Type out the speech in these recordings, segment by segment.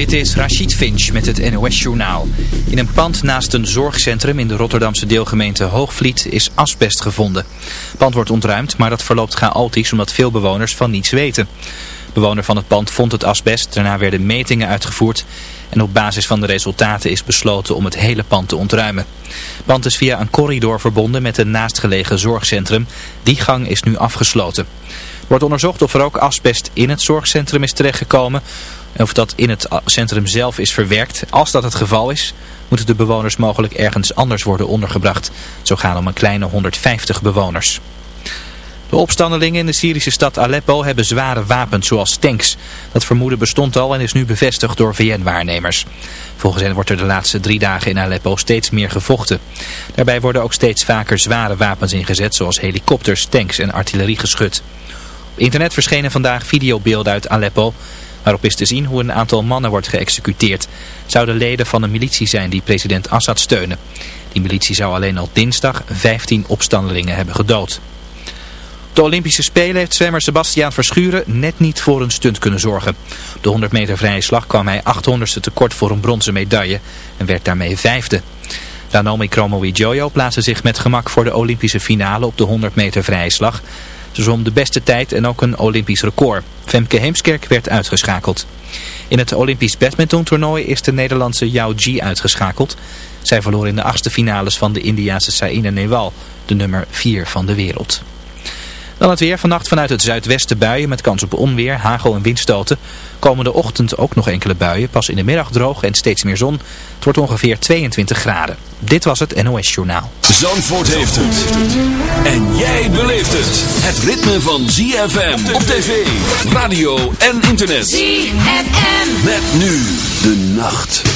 Dit is Rachid Finch met het NOS-journaal. In een pand naast een zorgcentrum in de Rotterdamse deelgemeente Hoogvliet is asbest gevonden. Het pand wordt ontruimd, maar dat verloopt chaotisch omdat veel bewoners van niets weten. De bewoner van het pand vond het asbest, daarna werden metingen uitgevoerd... en op basis van de resultaten is besloten om het hele pand te ontruimen. Het pand is via een corridor verbonden met een naastgelegen zorgcentrum. Die gang is nu afgesloten. Wordt onderzocht of er ook asbest in het zorgcentrum is terechtgekomen... Of dat in het centrum zelf is verwerkt. Als dat het geval is, moeten de bewoners mogelijk ergens anders worden ondergebracht. Zo gaan om een kleine 150 bewoners. De opstandelingen in de Syrische stad Aleppo hebben zware wapens zoals tanks. Dat vermoeden bestond al en is nu bevestigd door VN-waarnemers. Volgens hen wordt er de laatste drie dagen in Aleppo steeds meer gevochten. Daarbij worden ook steeds vaker zware wapens ingezet zoals helikopters, tanks en artilleriegeschut. Op internet verschenen vandaag videobeelden uit Aleppo waarop is te zien hoe een aantal mannen wordt geëxecuteerd. Zouden leden van een militie zijn die president Assad steunen. Die militie zou alleen al dinsdag 15 opstandelingen hebben gedood. De Olympische Spelen heeft zwemmer Sebastiaan Verschuren net niet voor een stunt kunnen zorgen. De 100 meter vrije slag kwam hij 800ste tekort voor een bronzen medaille en werd daarmee vijfde. Ranomi Kromowidjojo plaatste zich met gemak voor de Olympische finale op de 100 meter vrije slag. Ze zwom de beste tijd en ook een Olympisch record. Femke Heemskerk werd uitgeschakeld. In het Olympisch badmintontoernooi is de Nederlandse Yao Ji uitgeschakeld. Zij verloor in de achtste finales van de Indiase Saina Nehwal, de nummer 4 van de wereld. Dan het weer. Vannacht vanuit het zuidwesten buien met kans op onweer, hagel en windstoten. Komende ochtend ook nog enkele buien. Pas in de middag droog en steeds meer zon. Het wordt ongeveer 22 graden. Dit was het NOS Journaal. Zandvoort heeft het. En jij beleeft het. Het ritme van ZFM op tv, radio en internet. ZFM. Met nu de nacht.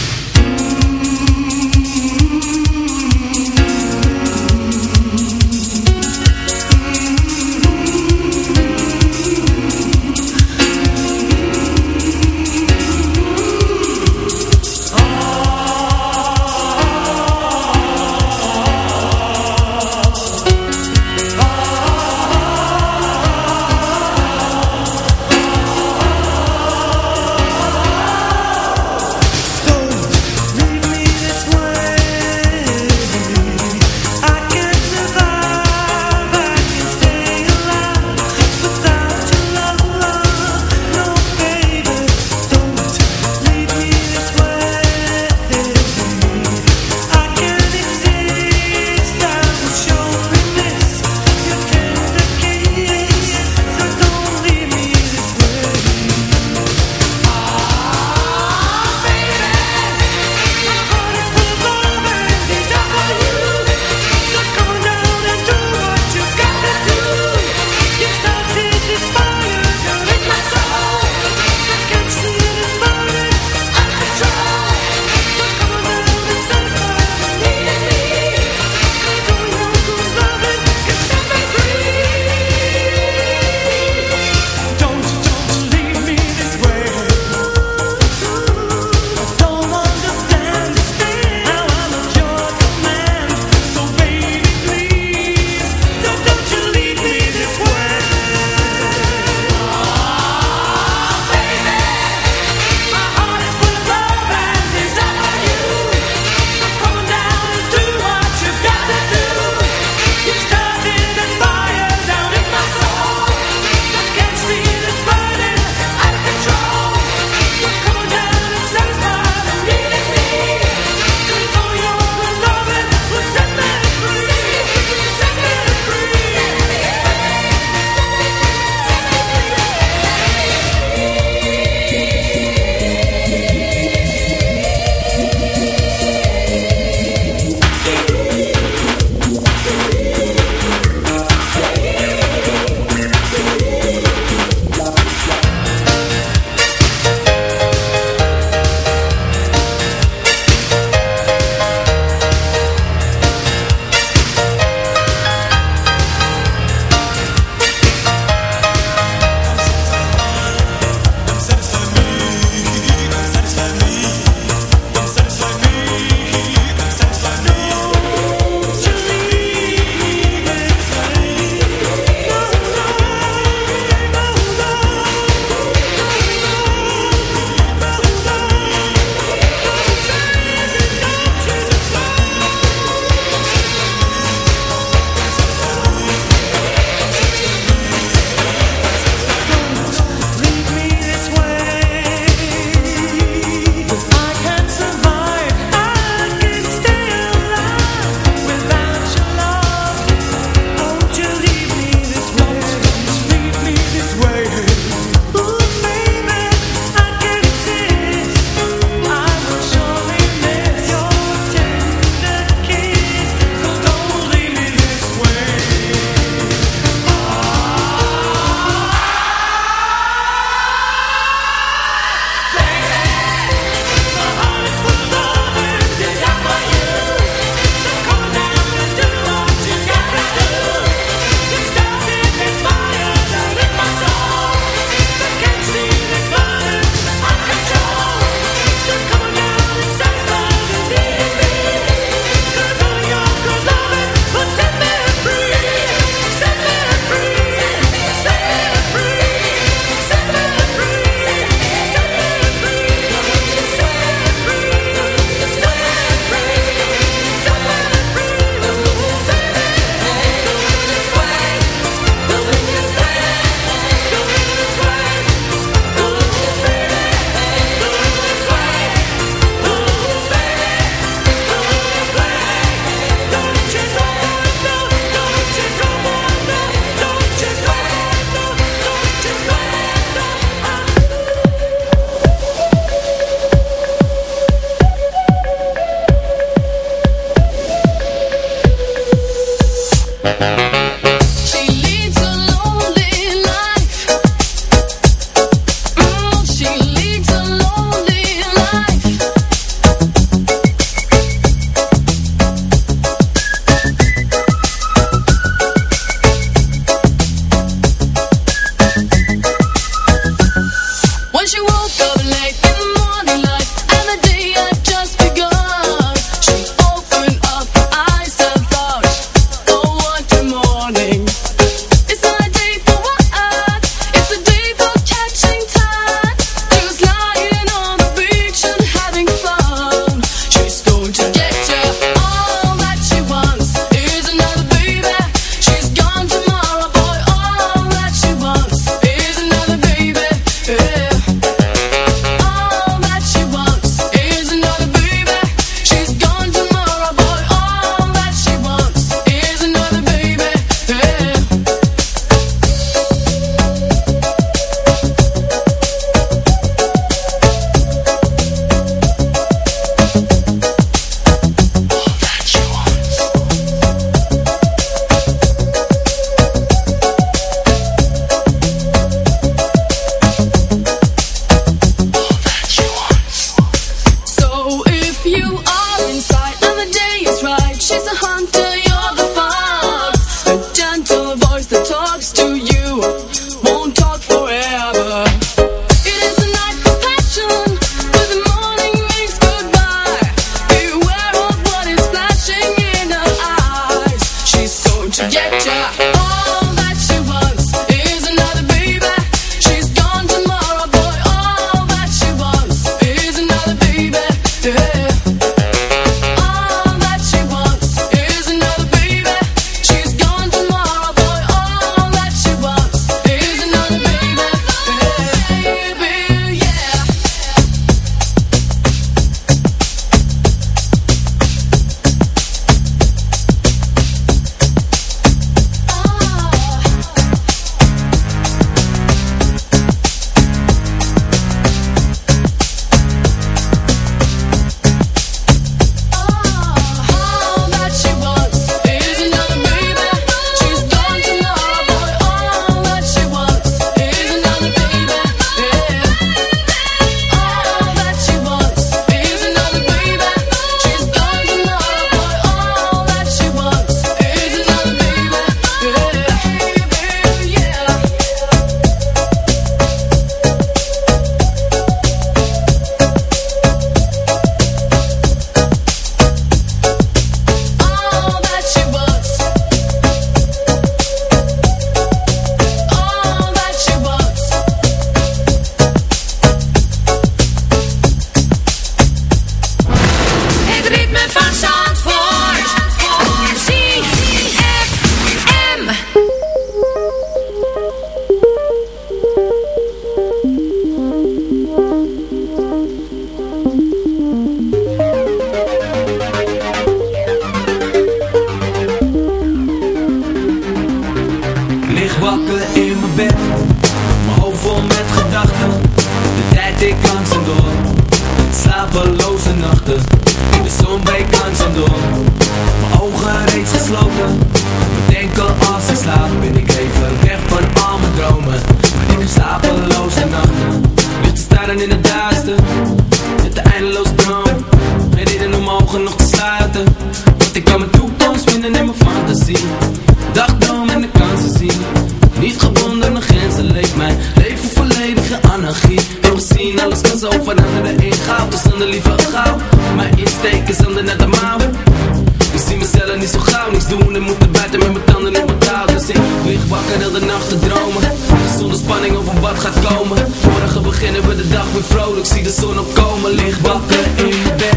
ik zie de zon opkomen, licht wakker in mijn bed.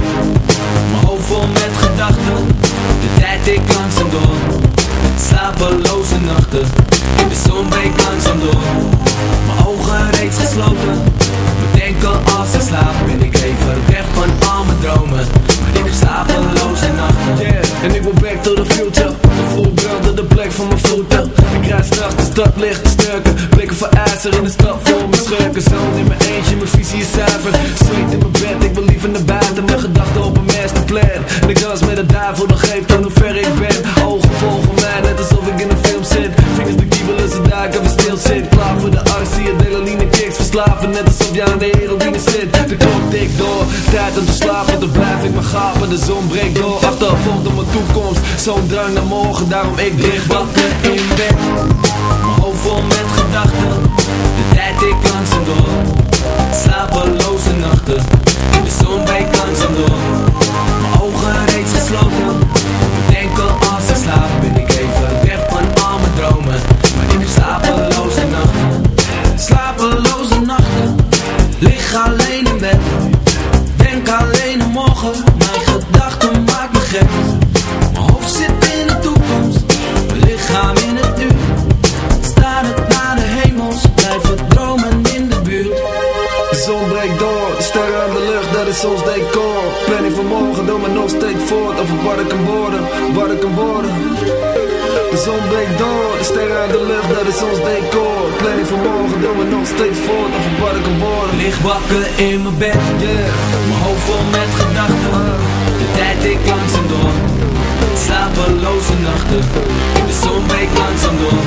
Mijn hoofd vol met gedachten, de tijd ik langzaam door. Slapeloze nachten, de zon breekt langzaam door. Mijn ogen reeds gesloten, enkel als ik slaap Ben ik even weg van al mijn dromen Maar ik heb slapeloze nachten. Yeah, en ik wil back to the future. De voel brandde de plek van mijn voeten. Ik rijd straks de stad licht te sturken. Blikken voor ijzer in de stad vol mijn schurken. Zo in mijn Sweet in mijn bed, ik wil in de buiten. Mijn gedachten op een masterplan. En ik dans met de duivel, nog geeft aan hoe ver ik ben. Ogen volgen mij, net alsof ik in een film zit. Vingers de kiebelen, ze duiken, we stil zit. Klaar voor de arts, zie je delaline kicks Verslaven, net alsof jij aan de heroïne zit. De klok tikt door, tijd om te slapen Dan blijf ik mijn gapen, de zon breekt door. Achtervolgt op mijn toekomst, zo'n drang naar morgen Daarom ik dicht wakker. In bed Mijn hoofd vol met gedachten. De tijd ik wat ik kan worden, wat ik kan worden. De zon breekt door, de sterren uit de lucht, dat is ons decor. Planning voor morgen, doen we nog steeds voort over wat ik kan worden. Licht wakker in mijn bed, yeah. mijn hoofd vol met gedachten. De tijd ik langzaam door, slapeloze nachten. De zon breekt langzaam door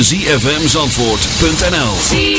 www.zfmzandvoort.nl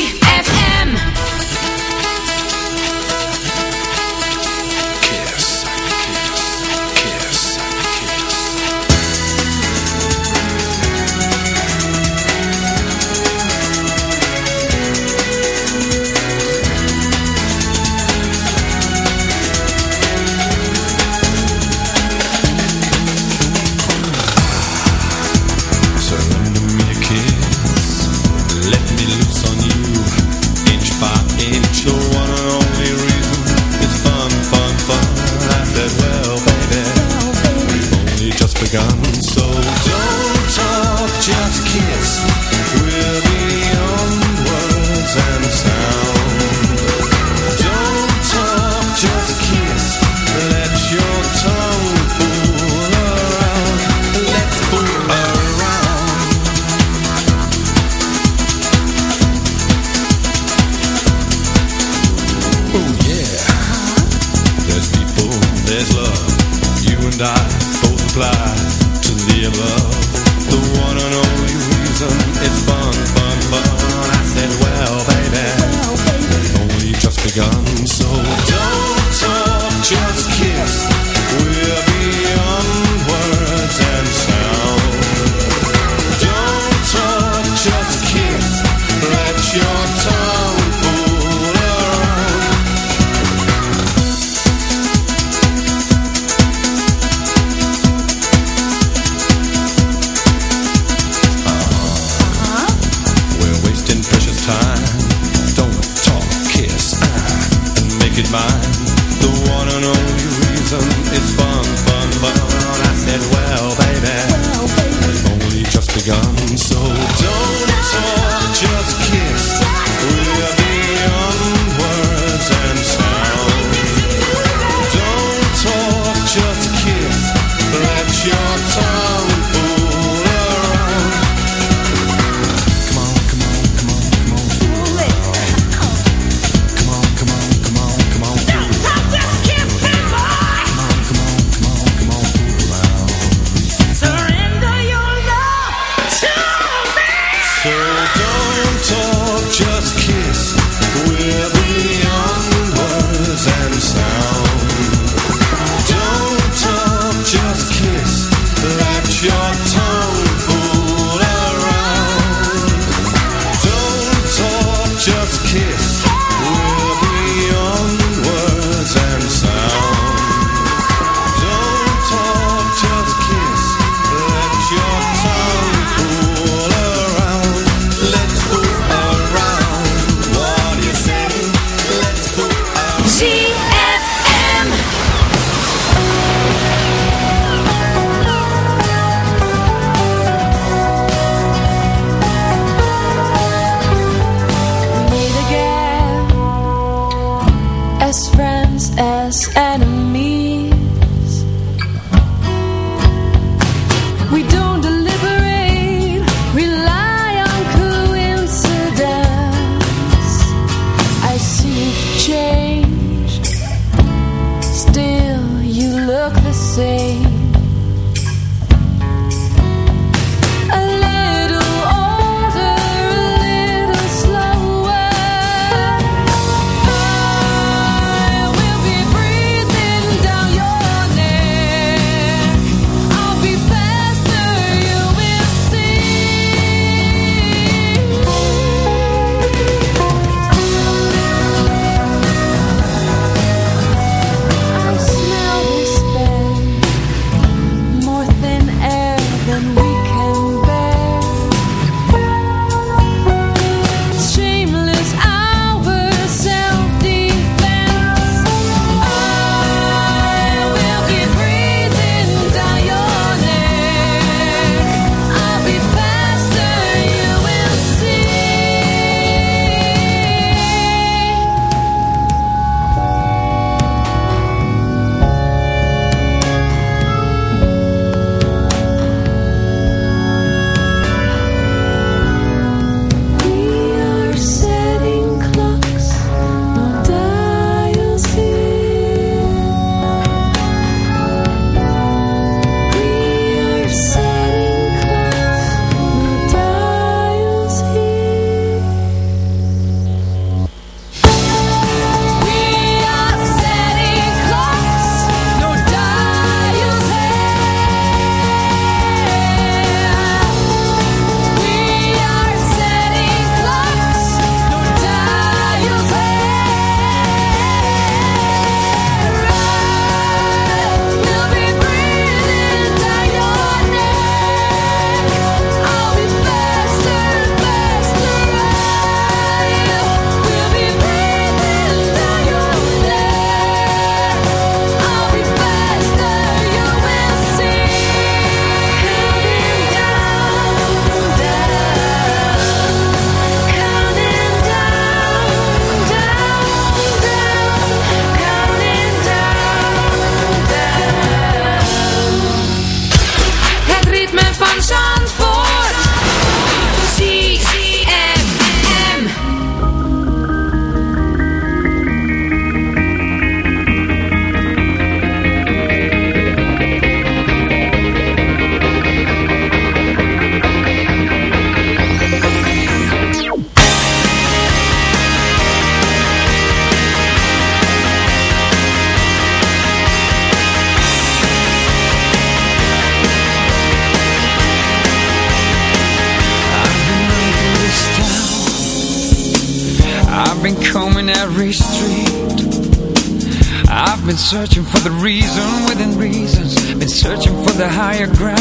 your ground.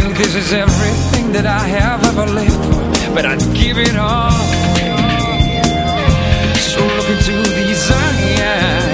feel this is everything that I have ever lived for But I'd give it all. So look into these eyes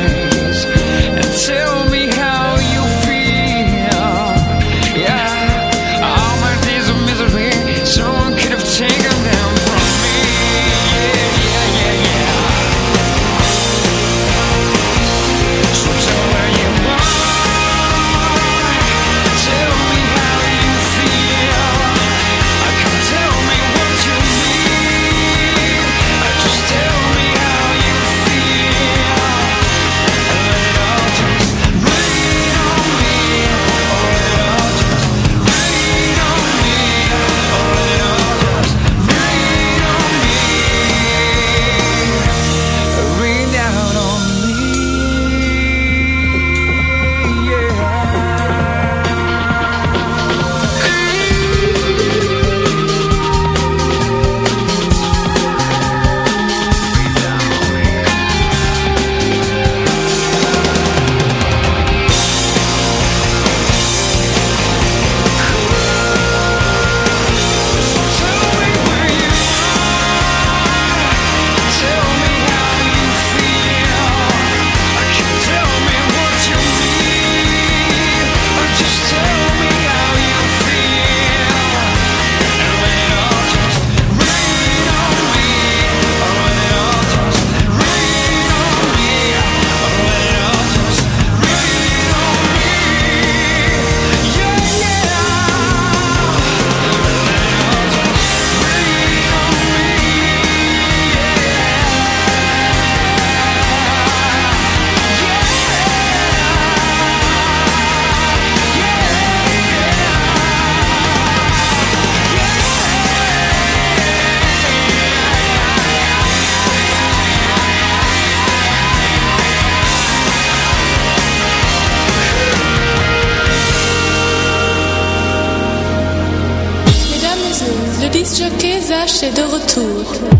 j'ai de retour.